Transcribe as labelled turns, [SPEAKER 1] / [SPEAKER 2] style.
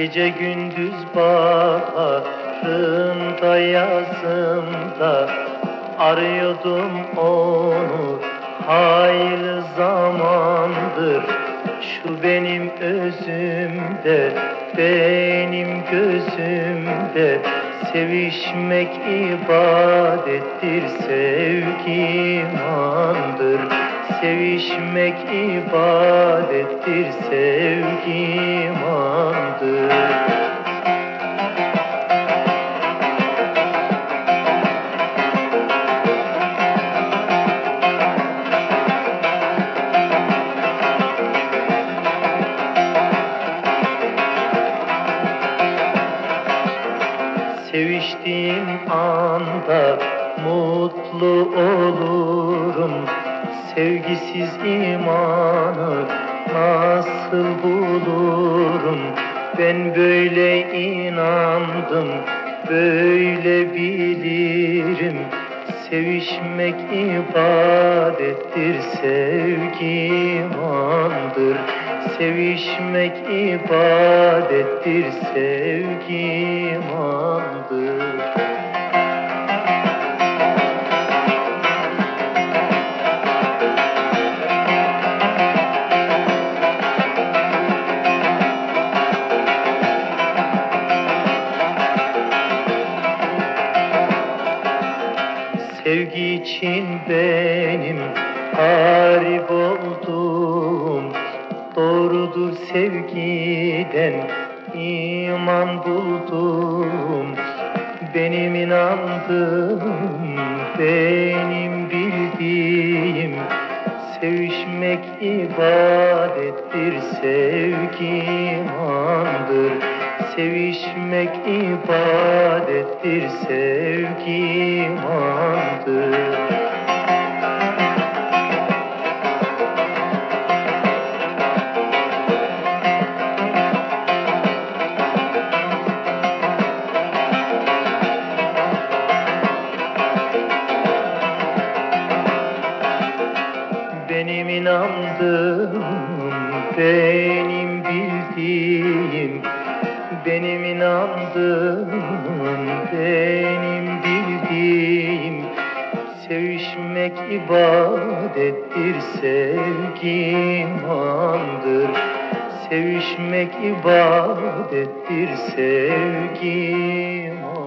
[SPEAKER 1] Gece gündüz baharında yazımda Arıyordum onu. Hayli zamandır Şu benim özümde, benim gözümde Sevişmek ibadettir, sevgi imandır Sevişmek ibadettir, sevgi imandır Seviştiğim anda mutlu olurum Sevgisiz imanı nasıl bulurum? Ben böyle inandım, böyle bilirim. Sevişmek ibadettir, sevgi imandır Sevişmek ibadettir, sevgi imandır Sevgi için benim harip oldum. Doğrudur sevgiden iman buldum. Benim inandığım, benim bildiğim Sevişmek ibadettir, sevgi imandır Sevişmek ibadettir, sevgi imandır Benim inandığım, benim bildiğim Benim inandığım, benim bildiğim Sevişmek ibadettir, sevgi imandır Sevişmek ibadettir, sevgi imandır